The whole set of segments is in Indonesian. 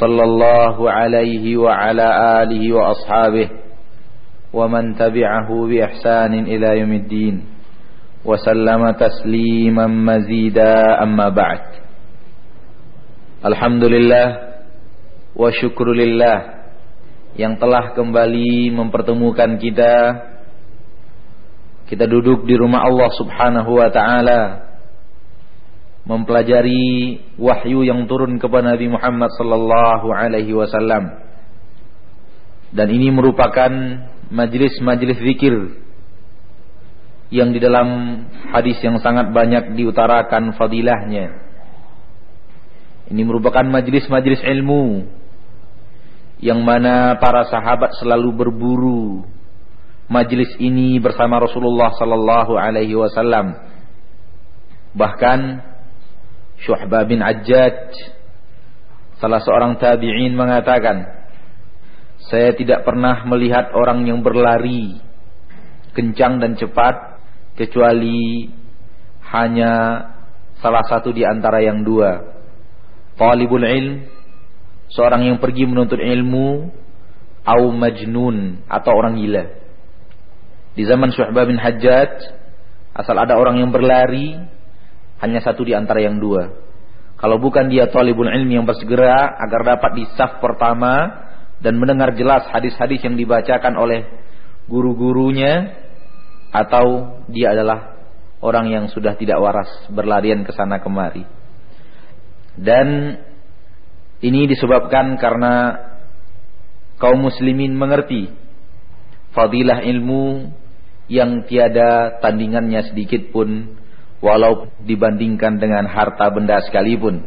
صلى الله عليه وعلى آله وأصحابه ومن تبعه بإحسان إلى يوم الدين وسلم تسليما مزيدا أما بعد الحمد لله وشكر لله yang telah kembali mempertemukan kita kita duduk di rumah Allah Subhanahu wa taala mempelajari wahyu yang turun kepada Nabi Muhammad sallallahu alaihi wasallam. Dan ini merupakan majlis-majlis zikir yang di dalam hadis yang sangat banyak diutarakan fadilahnya. Ini merupakan majlis-majlis ilmu yang mana para sahabat selalu berburu majlis ini bersama Rasulullah sallallahu alaihi wasallam. Bahkan Syuhbah bin Ajjaj salah seorang tabi'in mengatakan saya tidak pernah melihat orang yang berlari kencang dan cepat kecuali hanya salah satu di antara yang dua. Talibul ilm seorang yang pergi menuntut ilmu au majnun atau orang gila. Di zaman Syuhbah bin Hajjaj asal ada orang yang berlari hanya satu di antara yang dua. Kalau bukan dia talibul ilmi yang bersegera agar dapat di saf pertama dan mendengar jelas hadis-hadis yang dibacakan oleh guru-gurunya atau dia adalah orang yang sudah tidak waras berlarian ke sana kemari. Dan ini disebabkan karena kaum muslimin mengerti fadilah ilmu yang tiada tandingannya sedikit pun walau dibandingkan dengan harta benda sekalipun.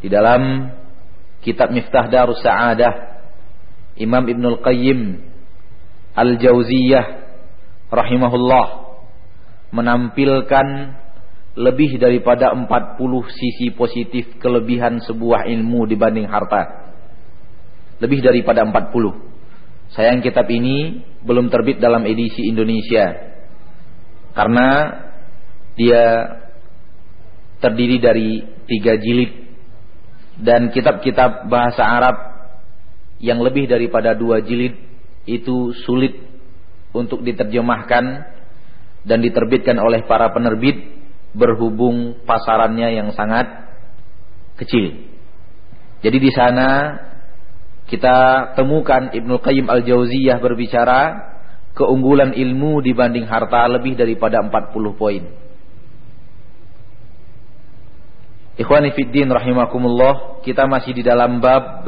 Di dalam kitab Miftah Darus Sa'adah Imam Ibnul Qayyim Al-Jauziyah rahimahullah menampilkan lebih daripada 40 sisi positif kelebihan sebuah ilmu dibanding harta. Lebih daripada 40. Sayang kitab ini belum terbit dalam edisi Indonesia. Karena dia terdiri dari tiga jilid dan kitab-kitab bahasa Arab yang lebih daripada dua jilid itu sulit untuk diterjemahkan dan diterbitkan oleh para penerbit berhubung pasarannya yang sangat kecil. Jadi di sana kita temukan Ibnu Qayyim Al-Jauziyah berbicara keunggulan ilmu dibanding harta lebih daripada 40 poin. Ikhwani fiddin rahimakumullah, kita masih di dalam bab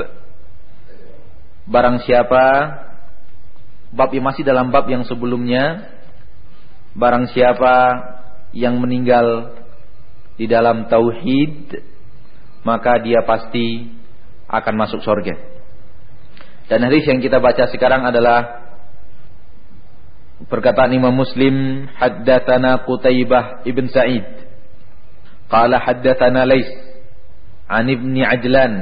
barang siapa bab yang masih dalam bab yang sebelumnya barang siapa yang meninggal di dalam tauhid maka dia pasti akan masuk surga. Dan hadis yang kita baca sekarang adalah perkataan Imam Muslim haddatsana Qutaibah ibn Sa'id Qala ليس Lais an عجلان Ajlan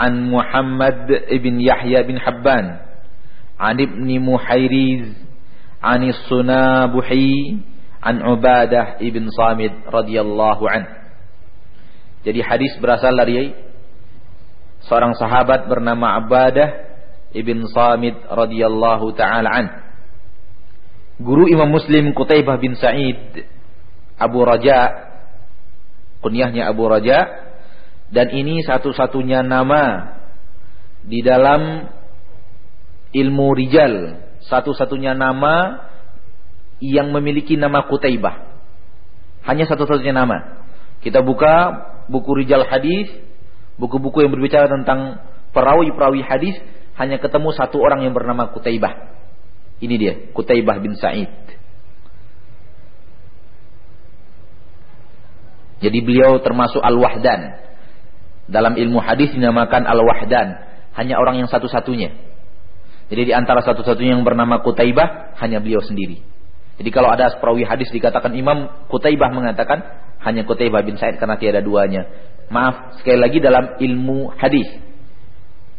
an Muhammad ibn Yahya bin Habban an Ibn عن an Sunabuhi an Ubadah ibn Samid radhiyallahu an. Jadi hadis berasal dari seorang sahabat bernama Abadah ibn Samid radhiyallahu taala an. Guru Imam Muslim Qutaibah bin Sa'id Abu Raja kunyahnya Abu Raja. Dan ini satu-satunya nama di dalam ilmu rijal. Satu-satunya nama yang memiliki nama Kutaibah hanya satu-satunya nama. Kita buka buku rijal hadis buku-buku yang berbicara tentang perawi-perawi hadis hanya ketemu satu orang yang bernama Kutaibah ini dia Kutaibah bin Sa'id Jadi beliau termasuk al-wahdan. Dalam ilmu hadis dinamakan al-wahdan, hanya orang yang satu-satunya. Jadi di antara satu-satunya yang bernama Kutaibah hanya beliau sendiri. Jadi kalau ada perawi hadis dikatakan Imam Kutaibah mengatakan hanya Kutaibah bin Said karena tiada duanya. Maaf, sekali lagi dalam ilmu hadis.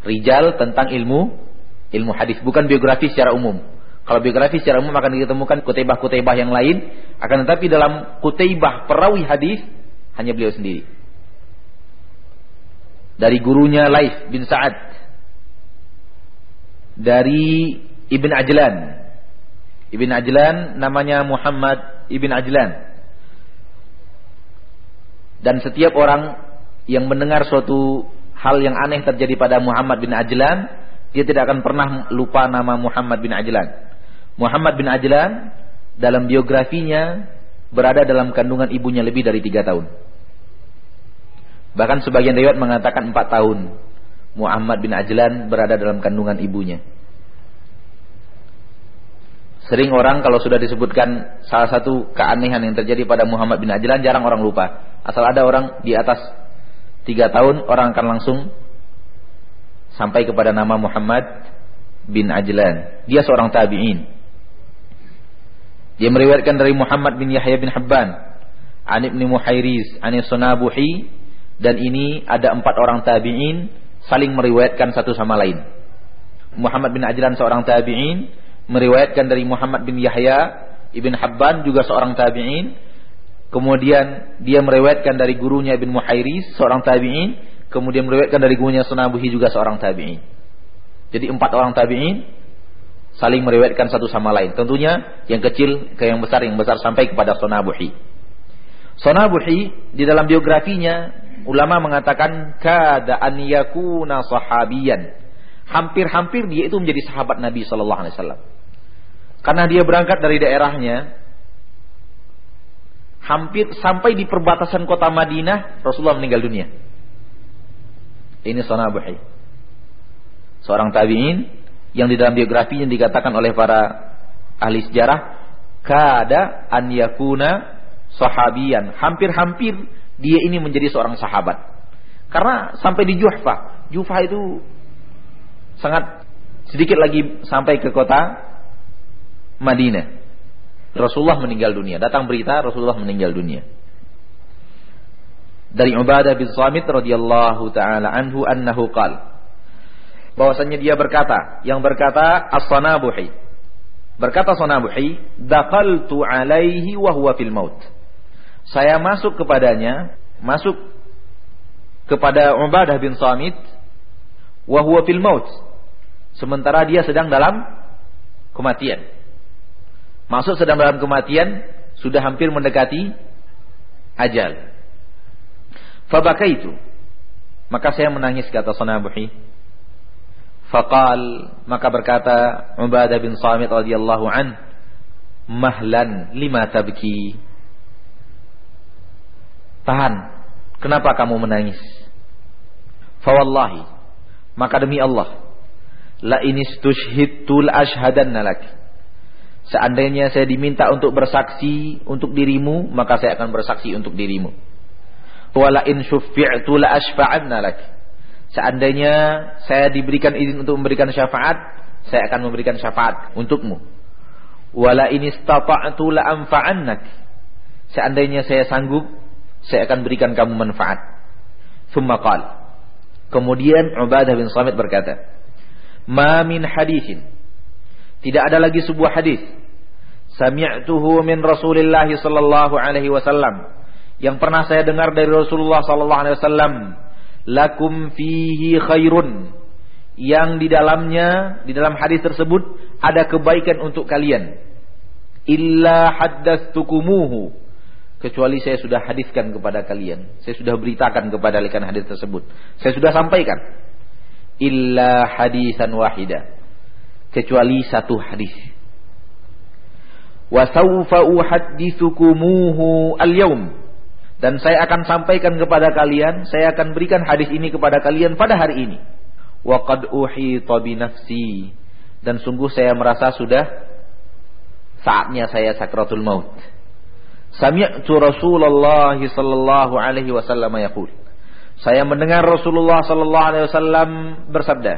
Rijal tentang ilmu ilmu hadis, bukan biografi secara umum. Kalau biografi secara umum akan ditemukan kutaibah-kutaibah yang lain, akan tetapi dalam kutaibah perawi hadis hanya beliau sendiri. Dari gurunya Laif bin Sa'ad. Dari Ibn Ajlan. Ibn Ajlan namanya Muhammad Ibn Ajlan. Dan setiap orang yang mendengar suatu hal yang aneh terjadi pada Muhammad bin Ajlan dia tidak akan pernah lupa nama Muhammad bin Ajlan. Muhammad bin Ajlan dalam biografinya berada dalam kandungan ibunya lebih dari tiga tahun Bahkan sebagian riwayat mengatakan empat tahun Muhammad bin Ajlan berada dalam kandungan ibunya. Sering orang kalau sudah disebutkan salah satu keanehan yang terjadi pada Muhammad bin Ajlan jarang orang lupa. Asal ada orang di atas tiga tahun orang akan langsung sampai kepada nama Muhammad bin Ajlan. Dia seorang tabi'in. Dia meriwayatkan dari Muhammad bin Yahya bin Habban, An Ibn Muhairiz, An Sunabuhi, dan ini ada empat orang tabi'in saling meriwayatkan satu sama lain. Muhammad bin Ajlan seorang tabi'in meriwayatkan dari Muhammad bin Yahya Ibn Habban juga seorang tabi'in. Kemudian dia meriwayatkan dari gurunya Ibn Muhairis seorang tabi'in, kemudian meriwayatkan dari gurunya Sunabuhi juga seorang tabi'in. Jadi empat orang tabi'in saling meriwayatkan satu sama lain. Tentunya yang kecil ke yang besar, yang besar sampai kepada Sunabuhi. Sunabuhi di dalam biografinya ulama mengatakan kada an yakuna. Hampir-hampir dia itu menjadi sahabat Nabi sallallahu alaihi wasallam. Karena dia berangkat dari daerahnya hampir sampai di perbatasan kota Madinah Rasulullah meninggal dunia. Ini Sanabuhi. Seorang tabi'in yang di dalam biografinya dikatakan oleh para ahli sejarah kada an yakuna sahabiyan. Hampir-hampir dia ini menjadi seorang sahabat. Karena sampai di Juhfa, Juhfa itu sangat sedikit lagi sampai ke kota Madinah. Rasulullah meninggal dunia. Datang berita Rasulullah meninggal dunia. Dari Ubadah bin Samit radhiyallahu taala anhu annahu qala bahwasanya dia berkata, yang berkata As-Sanabuhi. Berkata Sanabuhi, "Dakhaltu alaihi wa huwa fil maut." saya masuk kepadanya, masuk kepada Ubadah bin Samit wa huwa fil maut. Sementara dia sedang dalam kematian. Masuk sedang dalam kematian, sudah hampir mendekati ajal. Fabakaitu. Maka saya menangis kata Sanabuhi. Faqal maka berkata Ubadah bin Samit radhiyallahu an, "Mahlan lima tabki?" Tahan. Kenapa kamu menangis? Fawallahi. Maka demi Allah. La inistushhidtu la ashhadanna lak. Seandainya saya diminta untuk bersaksi untuk dirimu, maka saya akan bersaksi untuk dirimu. Wala in syuffi'tu la ashfa'anna lak. Seandainya saya diberikan izin untuk memberikan syafaat, saya akan memberikan syafaat untukmu. Wala in istata'tu la anfa'annak. Seandainya saya sanggup, saya akan berikan kamu manfaat. Thumma qal. Kemudian Ubadah bin Samit berkata, "Ma min hadisin." Tidak ada lagi sebuah hadis. Sami'tuhu min Rasulillah sallallahu alaihi wasallam yang pernah saya dengar dari Rasulullah sallallahu alaihi wasallam, lakum fihi khairun yang di dalamnya di dalam hadis tersebut ada kebaikan untuk kalian illa haddatskumuhu kecuali saya sudah hadiskan kepada kalian. Saya sudah beritakan kepada kalian hadis tersebut. Saya sudah sampaikan. Illa hadisan wahida. Kecuali satu hadis. Wa sawfa uhadditsukumuhu al-yaum. Dan saya akan sampaikan kepada kalian, saya akan berikan hadis ini kepada kalian pada hari ini. Wa qad uhita nafsi. Dan sungguh saya merasa sudah saatnya saya sakratul maut Sami'tu Rasulullah sallallahu alaihi wasallam yaqul. Saya mendengar Rasulullah sallallahu alaihi wasallam bersabda,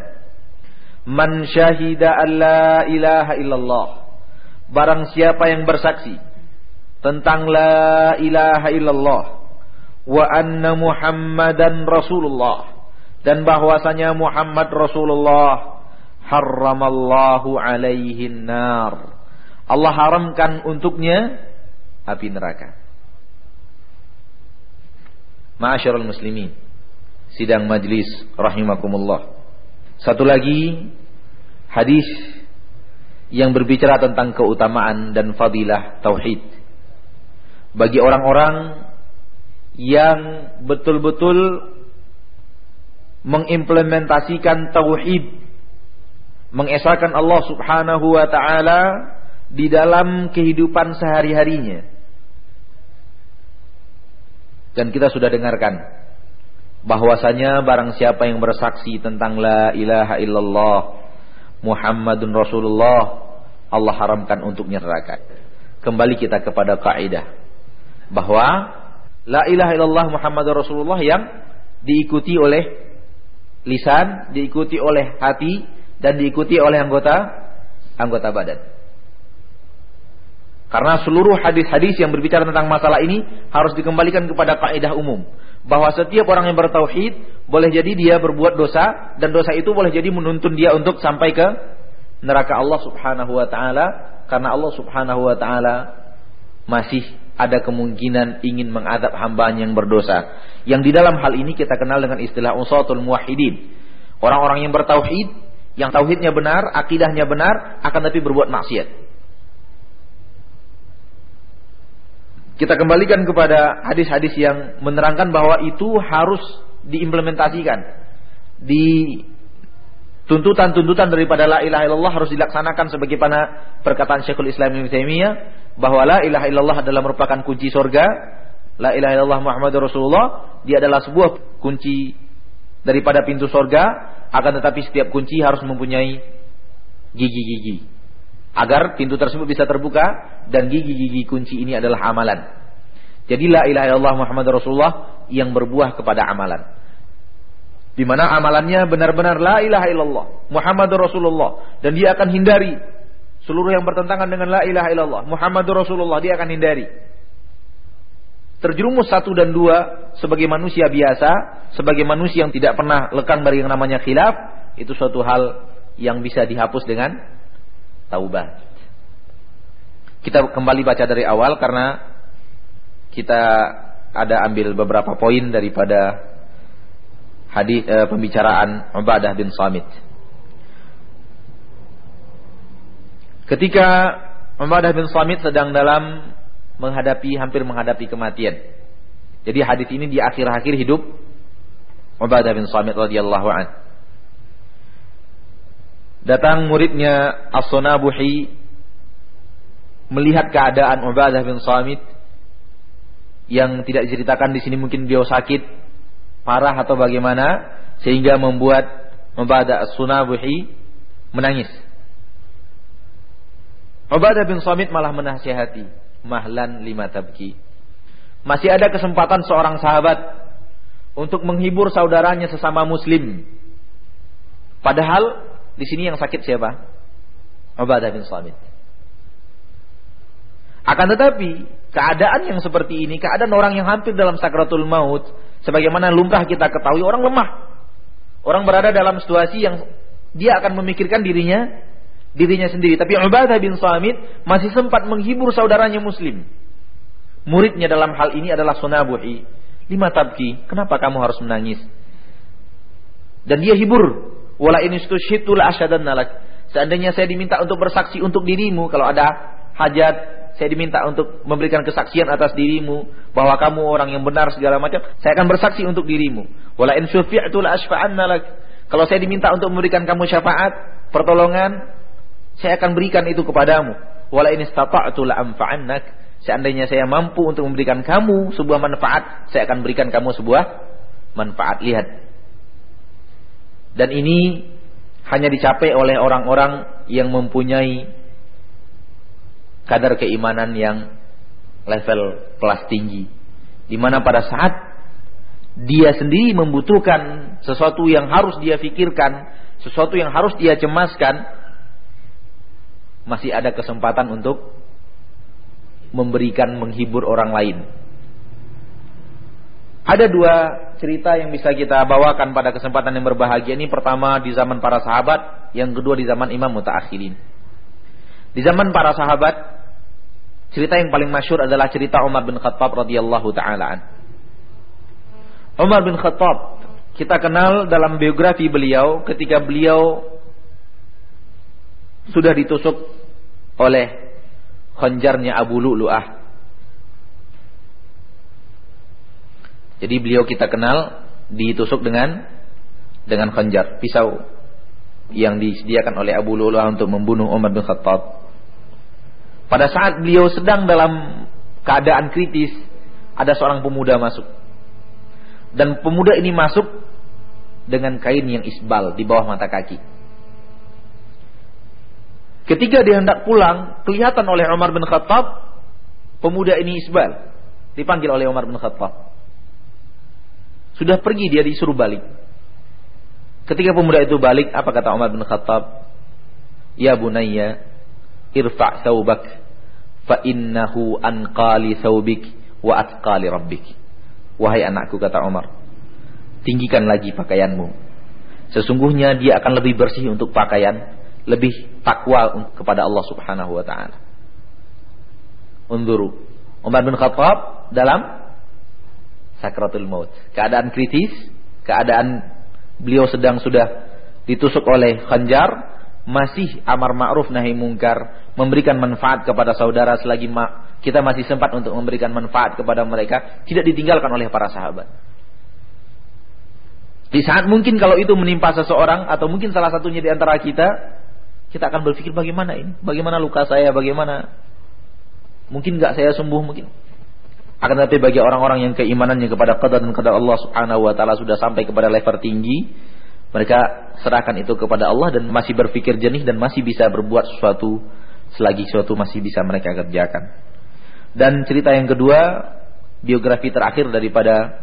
"Man syahida an la ilaha illallah." Barang siapa yang bersaksi tentang la ilaha illallah wa anna Muhammadan Rasulullah dan bahwasanya Muhammad Rasulullah harramallahu alaihi nar. Allah haramkan untuknya api neraka. Ma'asyiral muslimin, sidang majlis rahimakumullah. Satu lagi hadis yang berbicara tentang keutamaan dan fadilah tauhid. Bagi orang-orang yang betul-betul mengimplementasikan tauhid, mengesahkan Allah Subhanahu wa taala di dalam kehidupan sehari-harinya. Dan kita sudah dengarkan bahwasanya barang siapa yang bersaksi tentang la ilaha illallah Muhammadun Rasulullah Allah haramkan untuknya neraka. Kembali kita kepada kaidah bahwa la ilaha illallah Muhammadur Rasulullah yang diikuti oleh lisan, diikuti oleh hati dan diikuti oleh anggota anggota badan. Karena seluruh hadis-hadis yang berbicara tentang masalah ini harus dikembalikan kepada kaidah umum bahwa setiap orang yang bertauhid boleh jadi dia berbuat dosa dan dosa itu boleh jadi menuntun dia untuk sampai ke neraka Allah Subhanahu wa taala karena Allah Subhanahu wa taala masih ada kemungkinan ingin mengadab hamba yang berdosa. Yang di dalam hal ini kita kenal dengan istilah usatul muwahhidin. Orang-orang yang bertauhid, yang tauhidnya benar, akidahnya benar, akan tapi berbuat maksiat. Kita kembalikan kepada hadis-hadis yang menerangkan bahwa itu harus diimplementasikan. Di tuntutan-tuntutan daripada la ilaha illallah harus dilaksanakan sebagaimana perkataan Syekhul Islam Ibnu Taimiyah bahwa la ilaha illallah adalah merupakan kunci surga La ilaha illallah Muhammadur Rasulullah, dia adalah sebuah kunci daripada pintu sorga, akan tetapi setiap kunci harus mempunyai gigi-gigi. Agar pintu tersebut bisa terbuka dan gigi-gigi kunci ini adalah amalan. Jadi la ilaha illallah Muhammadur Rasulullah yang berbuah kepada amalan. Di mana amalannya benar-benar la ilaha illallah Muhammadur Rasulullah dan dia akan hindari seluruh yang bertentangan dengan la ilaha illallah Muhammadur Rasulullah dia akan hindari terjerumus satu dan dua sebagai manusia biasa, sebagai manusia yang tidak pernah lekang dari yang namanya khilaf, itu suatu hal yang bisa dihapus dengan taubat. Kita kembali baca dari awal karena kita ada ambil beberapa poin daripada hadis e, pembicaraan Ubadah bin Samit. Ketika Ubadah bin Samit sedang dalam menghadapi hampir menghadapi kematian. Jadi hadis ini di akhir-akhir hidup Ubadah bin Samit radhiyallahu an. Datang muridnya As-Sunabuhi melihat keadaan Ubadah bin Samit yang tidak diceritakan di sini mungkin dia sakit parah atau bagaimana sehingga membuat Ubadah As-Sunabuhi menangis. Ubadah bin Samit malah menasihati mahlan lima tabki. Masih ada kesempatan seorang sahabat untuk menghibur saudaranya sesama muslim. Padahal di sini yang sakit siapa? Ubadah bin Samit. Akan tetapi keadaan yang seperti ini, keadaan orang yang hampir dalam sakratul maut, sebagaimana lumrah kita ketahui orang lemah. Orang berada dalam situasi yang dia akan memikirkan dirinya dirinya sendiri. Tapi Ubadah bin Samit masih sempat menghibur saudaranya muslim. Muridnya dalam hal ini adalah Sunabuhi. Lima tabki, kenapa kamu harus menangis? Dan dia hibur. Wala ini stushhitu la asyadan nalak. Seandainya saya diminta untuk bersaksi untuk dirimu, kalau ada hajat, saya diminta untuk memberikan kesaksian atas dirimu bahwa kamu orang yang benar segala macam, saya akan bersaksi untuk dirimu. Wala in syufi'tu la asfa'anna lak. Kalau saya diminta untuk memberikan kamu syafaat, pertolongan, saya akan berikan itu kepadamu. Wala ini stata'tu la anfa'annak. Seandainya saya mampu untuk memberikan kamu sebuah manfaat, saya akan berikan kamu sebuah manfaat. Lihat. Dan ini hanya dicapai oleh orang-orang yang mempunyai kadar keimanan yang level kelas tinggi. Di mana pada saat dia sendiri membutuhkan sesuatu yang harus dia pikirkan, sesuatu yang harus dia cemaskan, masih ada kesempatan untuk memberikan menghibur orang lain. Ada dua cerita yang bisa kita bawakan pada kesempatan yang berbahagia ini. Pertama di zaman para sahabat, yang kedua di zaman imam mutaakhirin. Di zaman para sahabat, cerita yang paling masyur adalah cerita Umar bin Khattab radhiyallahu taala Umar bin Khattab kita kenal dalam biografi beliau ketika beliau sudah ditusuk oleh khanjarnya Abu Lu'lu'ah Jadi beliau kita kenal ditusuk dengan dengan khanjar, pisau yang disediakan oleh Abu Lu'lu'ah untuk membunuh Umar bin Khattab. Pada saat beliau sedang dalam keadaan kritis, ada seorang pemuda masuk. Dan pemuda ini masuk dengan kain yang isbal di bawah mata kaki. Ketika dia hendak pulang, kelihatan oleh Umar bin Khattab, pemuda ini isbal. Dipanggil oleh Umar bin Khattab. Sudah pergi dia disuruh balik. Ketika pemuda itu balik, apa kata Umar bin Khattab? Ya bunayya, irfa' thawbak fa innahu anqali thawbik wa atqali rabbik. Wahai anakku kata Umar, tinggikan lagi pakaianmu. Sesungguhnya dia akan lebih bersih untuk pakaian, lebih takwa kepada Allah Subhanahu wa taala. Unduru. Umar bin Khattab dalam sakratul maut. Keadaan kritis, keadaan beliau sedang sudah ditusuk oleh khanjar, masih amar ma'ruf nahi mungkar, memberikan manfaat kepada saudara selagi ma kita masih sempat untuk memberikan manfaat kepada mereka, tidak ditinggalkan oleh para sahabat. Di saat mungkin kalau itu menimpa seseorang atau mungkin salah satunya di antara kita, kita akan berpikir bagaimana ini? Bagaimana luka saya? Bagaimana? Mungkin nggak saya sembuh mungkin. Akan tetapi bagi orang-orang yang keimanannya kepada qadar dan qadar Allah Subhanahu wa taala sudah sampai kepada level tinggi, mereka serahkan itu kepada Allah dan masih berpikir jernih dan masih bisa berbuat sesuatu selagi sesuatu masih bisa mereka kerjakan. Dan cerita yang kedua, biografi terakhir daripada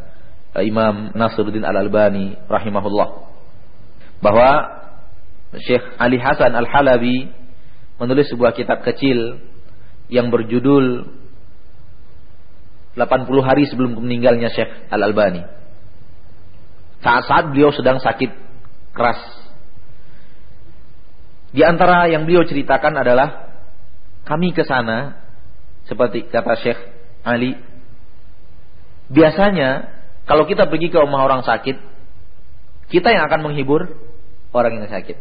eh, Imam Nasruddin Al-Albani rahimahullah. Bahwa Syekh Ali Hasan Al-Halabi menulis sebuah kitab kecil yang berjudul 80 hari sebelum meninggalnya Syekh Al-Albani. Saat-saat beliau sedang sakit keras. Di antara yang beliau ceritakan adalah kami ke sana seperti kata Syekh Ali biasanya kalau kita pergi ke rumah orang sakit kita yang akan menghibur orang yang sakit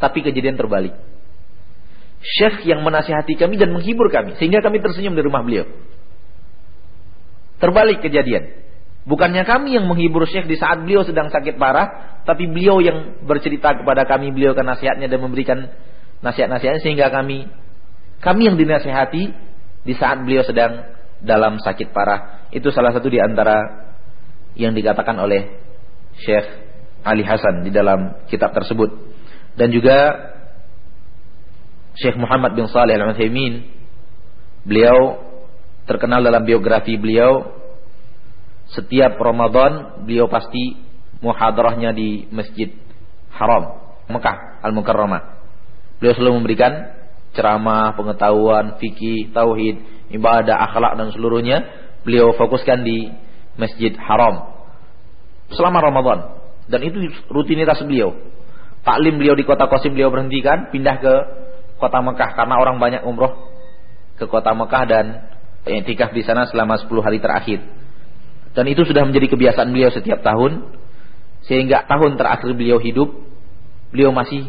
tapi kejadian terbalik Syekh yang menasihati kami dan menghibur kami sehingga kami tersenyum di rumah beliau Terbalik kejadian. Bukannya kami yang menghibur Syekh di saat beliau sedang sakit parah, tapi beliau yang bercerita kepada kami, beliau kan nasihatnya dan memberikan nasihat-nasihatnya sehingga kami kami yang dinasihati di saat beliau sedang dalam sakit parah. Itu salah satu di antara yang dikatakan oleh Syekh Ali Hasan di dalam kitab tersebut. Dan juga Syekh Muhammad bin Saleh Al-Utsaimin beliau terkenal dalam biografi beliau setiap Ramadan beliau pasti muhadarahnya di Masjid Haram Mekah Al-Mukarramah. Beliau selalu memberikan ceramah, pengetahuan, fikih, tauhid, ibadah, akhlak dan seluruhnya beliau fokuskan di Masjid Haram selama Ramadan dan itu rutinitas beliau. Taklim beliau di kota Qasim beliau berhentikan pindah ke kota Mekah karena orang banyak umroh ke kota Mekah dan i'tikaf di sana selama 10 hari terakhir. Dan itu sudah menjadi kebiasaan beliau setiap tahun sehingga tahun terakhir beliau hidup beliau masih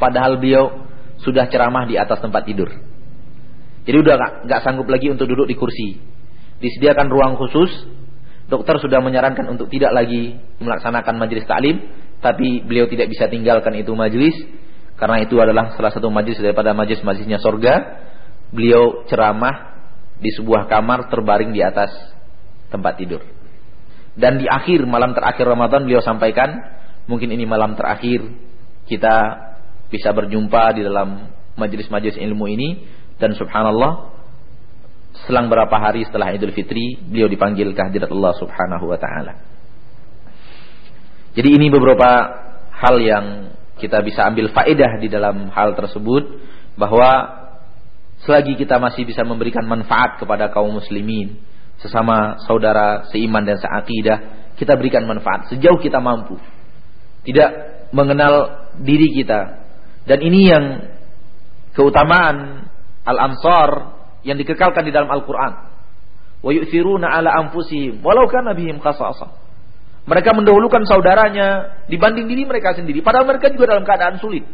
padahal beliau sudah ceramah di atas tempat tidur. Jadi udah nggak sanggup lagi untuk duduk di kursi. Disediakan ruang khusus. Dokter sudah menyarankan untuk tidak lagi melaksanakan majelis taklim, tapi beliau tidak bisa tinggalkan itu majelis karena itu adalah salah satu majelis daripada majelis-majelisnya sorga. Beliau ceramah di sebuah kamar terbaring di atas tempat tidur. Dan di akhir malam terakhir Ramadan beliau sampaikan, mungkin ini malam terakhir kita bisa berjumpa di dalam majelis-majelis ilmu ini dan subhanallah selang berapa hari setelah Idul Fitri beliau dipanggil ke hadirat Allah Subhanahu wa taala. Jadi ini beberapa hal yang kita bisa ambil faedah di dalam hal tersebut bahwa selagi kita masih bisa memberikan manfaat kepada kaum muslimin sesama saudara seiman dan seakidah kita berikan manfaat sejauh kita mampu. Tidak mengenal diri kita. Dan ini yang keutamaan al-ansar yang dikekalkan di dalam Al-Qur'an. Wa yu'thiruna ala anfusihim walau kana bihim khasasa mereka mendahulukan saudaranya dibanding diri mereka sendiri. Padahal mereka juga dalam keadaan sulit.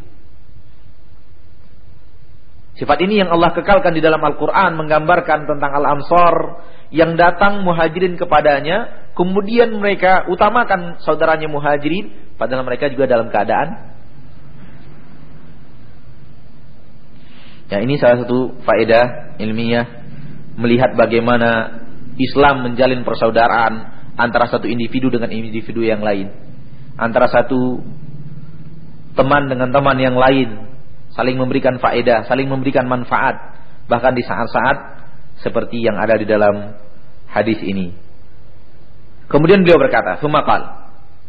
Sifat ini yang Allah kekalkan di dalam Al-Quran menggambarkan tentang Al-Ansar yang datang muhajirin kepadanya. Kemudian mereka utamakan saudaranya muhajirin. Padahal mereka juga dalam keadaan. Ya ini salah satu faedah ilmiah. Melihat bagaimana Islam menjalin persaudaraan antara satu individu dengan individu yang lain. Antara satu teman dengan teman yang lain. Saling memberikan faedah, saling memberikan manfaat. Bahkan di saat-saat seperti yang ada di dalam hadis ini. Kemudian beliau berkata, "Tsumaqal."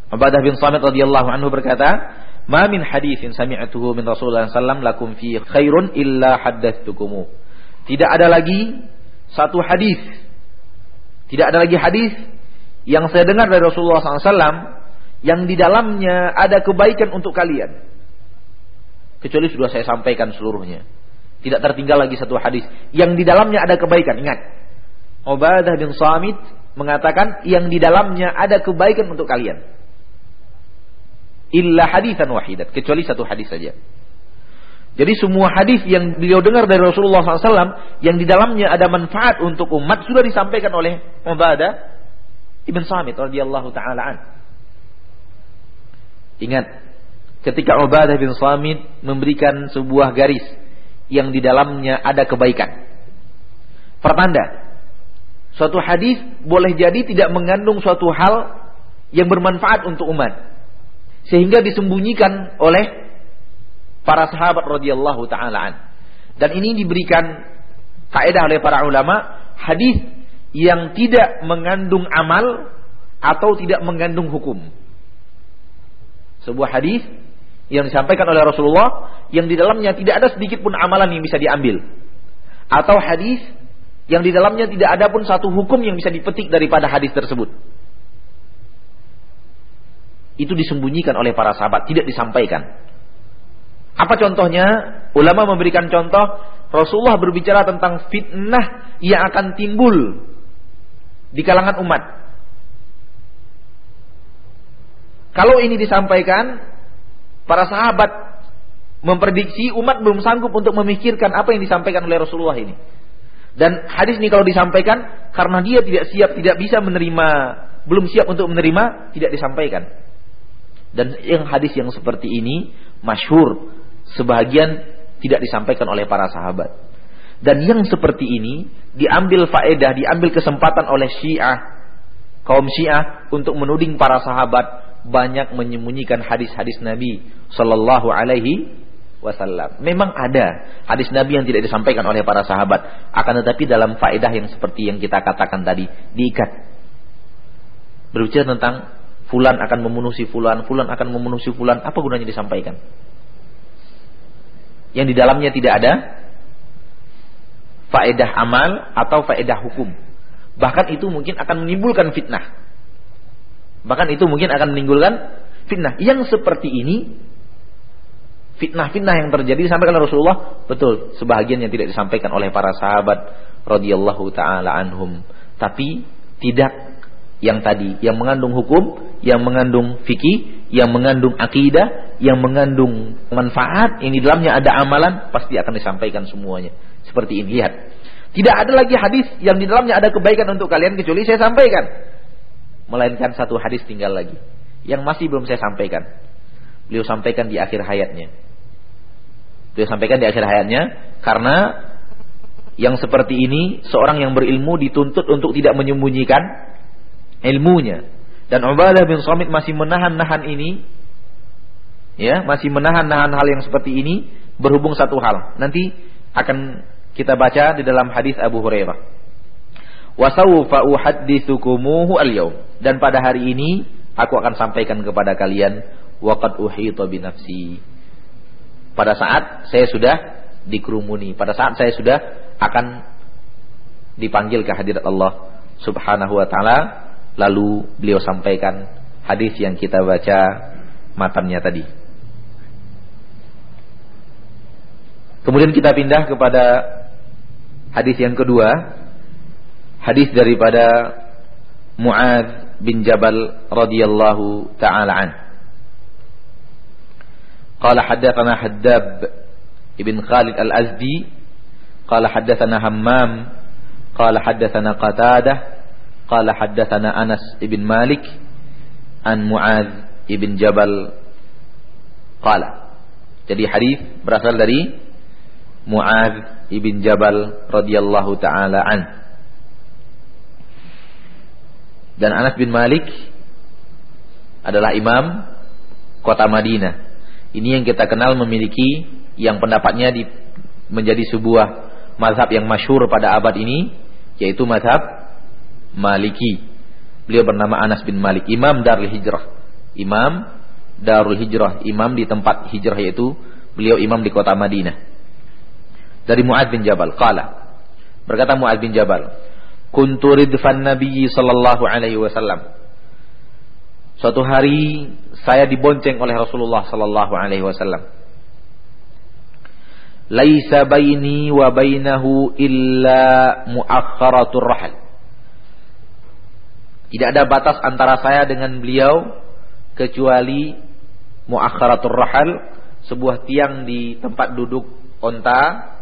Ubadah bin Samit radhiyallahu anhu berkata, "Ma min haditsin sami'tuhu min Rasulullah sallallahu lakum fi khairun illa haddatsukumu." Tidak ada lagi satu hadis. Tidak ada lagi hadis yang saya dengar dari Rasulullah SAW yang di dalamnya ada kebaikan untuk kalian. Kecuali sudah saya sampaikan seluruhnya. Tidak tertinggal lagi satu hadis yang di dalamnya ada kebaikan. Ingat, Ubadah bin Samit mengatakan yang di dalamnya ada kebaikan untuk kalian. Illa hadisan wahidat, kecuali satu hadis saja. Jadi semua hadis yang beliau dengar dari Rasulullah SAW yang di dalamnya ada manfaat untuk umat sudah disampaikan oleh Ubadah Ibn Samit radhiyallahu taala an. Ingat ketika Ubadah bin Samit memberikan sebuah garis yang di dalamnya ada kebaikan. Pertanda suatu hadis boleh jadi tidak mengandung suatu hal yang bermanfaat untuk umat sehingga disembunyikan oleh para sahabat radhiyallahu taala an. Dan ini diberikan kaidah oleh para ulama, hadis yang tidak mengandung amal atau tidak mengandung hukum. Sebuah hadis yang disampaikan oleh Rasulullah yang di dalamnya tidak ada sedikit pun amalan yang bisa diambil. Atau hadis yang di dalamnya tidak ada pun satu hukum yang bisa dipetik daripada hadis tersebut. Itu disembunyikan oleh para sahabat, tidak disampaikan. Apa contohnya? Ulama memberikan contoh Rasulullah berbicara tentang fitnah yang akan timbul di kalangan umat. Kalau ini disampaikan, para sahabat memprediksi umat belum sanggup untuk memikirkan apa yang disampaikan oleh Rasulullah ini. Dan hadis ini kalau disampaikan karena dia tidak siap, tidak bisa menerima, belum siap untuk menerima, tidak disampaikan. Dan yang hadis yang seperti ini masyhur, sebagian tidak disampaikan oleh para sahabat. Dan yang seperti ini diambil faedah, diambil kesempatan oleh Syiah, kaum Syiah untuk menuding para sahabat banyak menyembunyikan hadis-hadis Nabi sallallahu alaihi wasallam. Memang ada hadis Nabi yang tidak disampaikan oleh para sahabat, akan tetapi dalam faedah yang seperti yang kita katakan tadi, diikat. Berbicara tentang fulan akan membunuh si fulan, fulan akan membunuh si fulan, apa gunanya disampaikan? Yang di dalamnya tidak ada faedah amal atau faedah hukum. Bahkan itu mungkin akan menimbulkan fitnah. Bahkan itu mungkin akan menimbulkan fitnah. Yang seperti ini fitnah-fitnah yang terjadi disampaikan oleh Rasulullah betul sebahagian yang tidak disampaikan oleh para sahabat radhiyallahu taala anhum tapi tidak yang tadi yang mengandung hukum yang mengandung fikih yang mengandung akidah yang mengandung manfaat di dalamnya ada amalan pasti akan disampaikan semuanya seperti ini. Lihat. Tidak ada lagi hadis yang di dalamnya ada kebaikan untuk kalian kecuali saya sampaikan. Melainkan satu hadis tinggal lagi. Yang masih belum saya sampaikan. Beliau sampaikan di akhir hayatnya. Beliau sampaikan di akhir hayatnya karena yang seperti ini seorang yang berilmu dituntut untuk tidak menyembunyikan ilmunya. Dan Ubadah bin Samit masih menahan-nahan ini ya, masih menahan-nahan hal yang seperti ini berhubung satu hal. Nanti akan kita baca di dalam hadis Abu Hurairah. Wasawfa uhadditsukumuhu al-yaum. Dan pada hari ini aku akan sampaikan kepada kalian waqad uhita binafsi. Pada saat saya sudah dikerumuni, pada saat saya sudah akan dipanggil ke hadirat Allah Subhanahu wa taala, lalu beliau sampaikan hadis yang kita baca matannya tadi. Kemudian kita pindah kepada hadis yang kedua, hadis daripada Muad bin Jabal radhiyallahu taala an. Qala haddatsana Haddab ibn Khalid al-Azdi qala haddatsana Hammam qala haddatsana Qatadah qala haddatsana Anas ibn Malik an Muad ibn Jabal qala. Jadi hadis berasal dari Muad ibn Jabal radhiyallahu taala an. Dan Anas bin Malik adalah imam kota Madinah. Ini yang kita kenal memiliki yang pendapatnya di, menjadi sebuah mazhab yang masyhur pada abad ini yaitu mazhab Maliki. Beliau bernama Anas bin Malik, imam Darul Hijrah. Imam Darul Hijrah, imam di tempat hijrah yaitu beliau imam di kota Madinah dari Muad bin Jabal. Qala. Berkata Muad bin Jabal kuntu ridfan nabiyyi sallallahu alaihi wasallam. Suatu hari saya dibonceng oleh Rasulullah sallallahu alaihi wasallam. Laisa baini wa bainahu illa muakhkharatur rahal tidak ada batas antara saya dengan beliau kecuali muakhkharatur rahal sebuah tiang di tempat duduk onta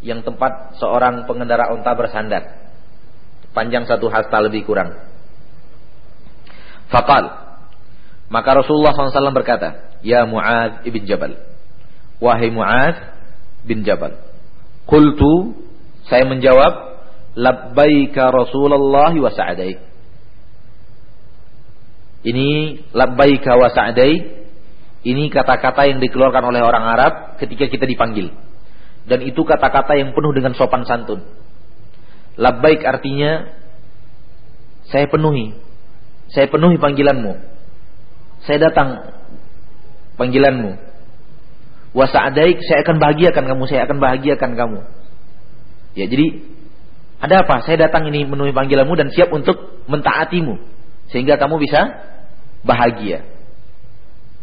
yang tempat seorang pengendara unta bersandar. Panjang satu hasta lebih kurang. Fakal. Maka Rasulullah SAW berkata, Ya Mu'ad ibn Jabal. Wahai Mu'ad bin Jabal. Kultu, saya menjawab, Labbaika Rasulullah wa sa'adaik. Ini labbaika wa sa'adaik. Ini kata-kata yang dikeluarkan oleh orang Arab ketika kita dipanggil. Dan itu kata-kata yang penuh dengan sopan santun. Labbaik artinya saya penuhi. Saya penuhi panggilanmu. Saya datang panggilanmu. Wasa'adaik saya akan bahagiakan kamu, saya akan bahagiakan kamu. Ya, jadi ada apa? Saya datang ini memenuhi panggilanmu dan siap untuk mentaatimu sehingga kamu bisa bahagia.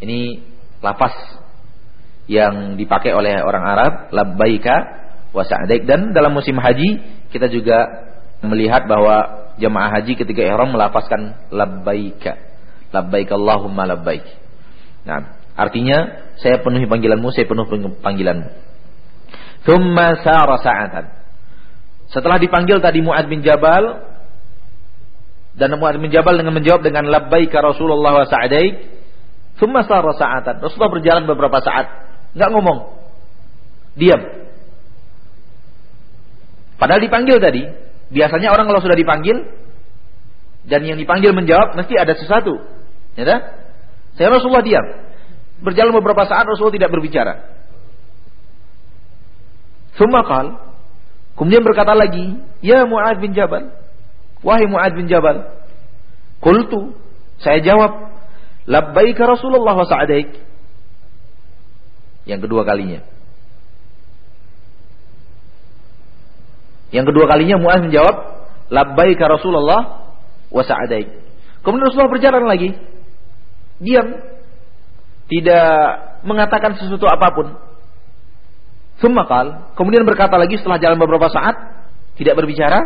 Ini lapas yang dipakai oleh orang Arab labbaika wa sa'daik. Dan dalam musim haji kita juga melihat bahwa jemaah haji ketika ihram melafazkan labbaika. Labbaik Allahumma labbaik. Nah artinya saya penuhi panggilanmu saya penuhi panggilanmu. Thumma sara sa'atan. Setelah dipanggil tadi Muad bin Jabal dan Muad bin Jabal dengan menjawab dengan labbaika Rasulullah wa sa'daik Thumma. Rasulullah berjalan beberapa saat nggak ngomong. Diam. Padahal dipanggil tadi. Biasanya orang kalau sudah dipanggil dan yang dipanggil menjawab mesti ada sesuatu. Ya dah? Saya Rasulullah diam. Berjalan beberapa saat Rasulullah tidak berbicara. Sumakal. Kemudian berkata lagi, Ya Mu'ad bin Jabal. Wahai Mu'ad bin Jabal. Kultu. Saya jawab. Labbaika Rasulullah wa sa'adaik yang kedua kalinya. Yang kedua kalinya Muaz menjawab, "Labbaika Rasulullah wa sa'adaik." Kemudian Rasulullah berjalan lagi. Diam. Tidak mengatakan sesuatu apa pun. Sumakal, kemudian berkata lagi setelah jalan beberapa saat, tidak berbicara,